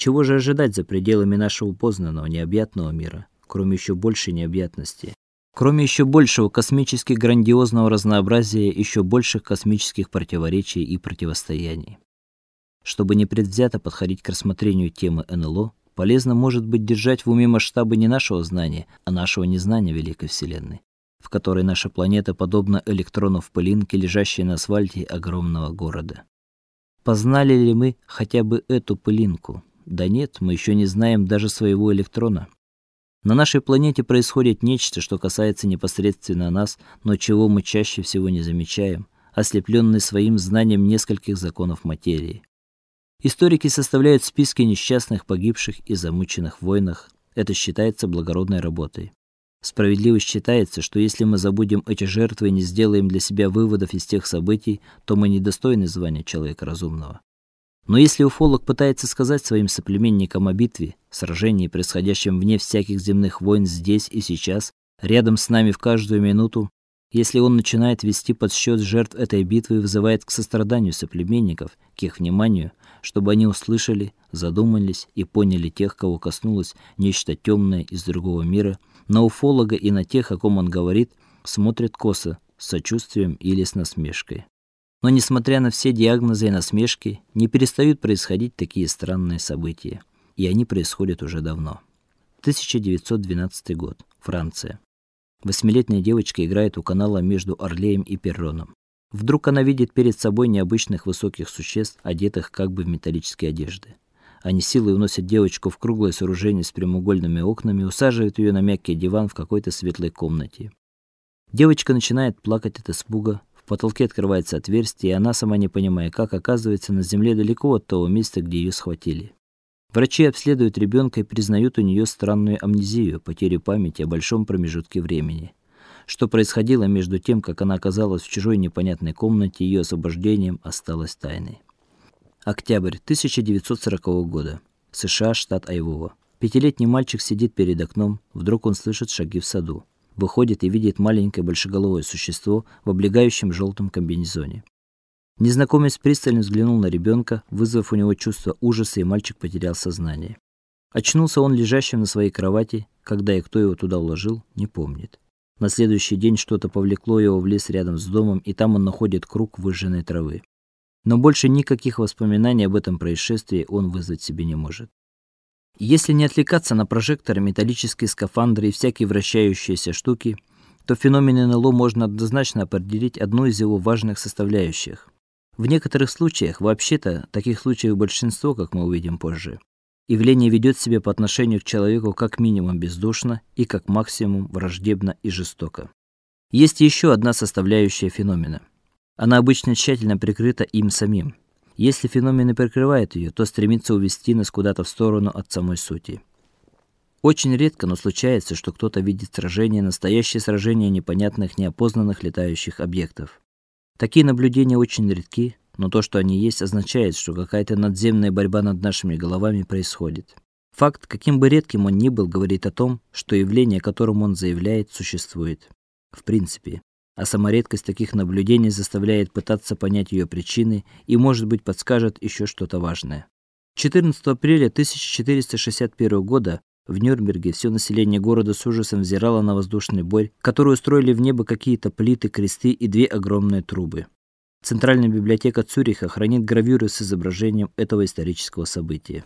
Чего же ожидать за пределами нашего познанного необъятного мира, кроме еще большей необъятности? Кроме еще большего космически грандиозного разнообразия, еще больших космических противоречий и противостояний. Чтобы непредвзято подходить к рассмотрению темы НЛО, полезно может быть держать в уме масштабы не нашего знания, а нашего незнания великой вселенной, в которой наша планета подобна электрону в пылинке, лежащей на асфальте огромного города. Познали ли мы хотя бы эту пылинку? Да нет, мы еще не знаем даже своего электрона. На нашей планете происходит нечто, что касается непосредственно нас, но чего мы чаще всего не замечаем, ослепленные своим знанием нескольких законов материи. Историки составляют списки несчастных погибших и замученных в войнах. Это считается благородной работой. Справедливо считается, что если мы забудем эти жертвы и не сделаем для себя выводов из тех событий, то мы недостойны звания человека разумного. Но если уфолог пытается сказать своим соплеменникам о битве, сражении, происходящем вне всяких земных войн здесь и сейчас, рядом с нами в каждую минуту, если он начинает вести подсчет жертв этой битвы и вызывает к состраданию соплеменников, к их вниманию, чтобы они услышали, задумались и поняли тех, кого коснулось нечто темное из другого мира, на уфолога и на тех, о ком он говорит, смотрят косо, с сочувствием или с насмешкой. Но несмотря на все диагнозы и насмешки, не перестают происходить такие странные события, и они происходят уже давно. 1912 год. Франция. Восьмилетняя девочка играет у канала между Орлеем и Перроном. Вдруг она видит перед собой необычных высоких существ, одетых как бы в металлические одежды. Они силой уносят девочку в круглое сооружение с прямоугольными окнами, усаживают ее на мягкий диван в какой-то светлой комнате. Девочка начинает плакать от испуга, потолке открывается отверстие, и она, сама не понимая как, оказывается на земле далеко от того места, где ее схватили. Врачи обследуют ребенка и признают у нее странную амнезию, потерю памяти о большом промежутке времени. Что происходило между тем, как она оказалась в чужой непонятной комнате, и ее освобождением осталось тайной. Октябрь 1940 года. США, штат Айова. Пятилетний мальчик сидит перед окном, вдруг он слышит шаги в саду выходит и видит маленькое большеголовое существо в облегающем желтом комбинезоне. Незнакомец пристально взглянул на ребенка, вызвав у него чувство ужаса, и мальчик потерял сознание. Очнулся он лежащим на своей кровати, когда и кто его туда уложил, не помнит. На следующий день что-то повлекло его в лес рядом с домом, и там он находит круг выжженной травы. Но больше никаких воспоминаний об этом происшествии он вызвать себе не может. Если не отвлекаться на прожекторы, металлические скафандры и всякие вращающиеся штуки, то феномен НЛО можно однозначно определить одну из его важных составляющих. В некоторых случаях, вообще-то, таких случаев большинство, как мы увидим позже, явление ведет себя по отношению к человеку как минимум бездушно и как максимум враждебно и жестоко. Есть еще одна составляющая феномена. Она обычно тщательно прикрыта им самим. Если феномен и прикрывает ее, то стремится увести нас куда-то в сторону от самой сути. Очень редко, но случается, что кто-то видит сражение, настоящее сражение непонятных, неопознанных летающих объектов. Такие наблюдения очень редки, но то, что они есть, означает, что какая-то надземная борьба над нашими головами происходит. Факт, каким бы редким он ни был, говорит о том, что явление, о котором он заявляет, существует. В принципе, а сама редкость таких наблюдений заставляет пытаться понять ее причины и, может быть, подскажет еще что-то важное. 14 апреля 1461 года в Нюрнберге все население города с ужасом взирало на воздушный бой, который устроили в небо какие-то плиты, кресты и две огромные трубы. Центральная библиотека Цюриха хранит гравюры с изображением этого исторического события.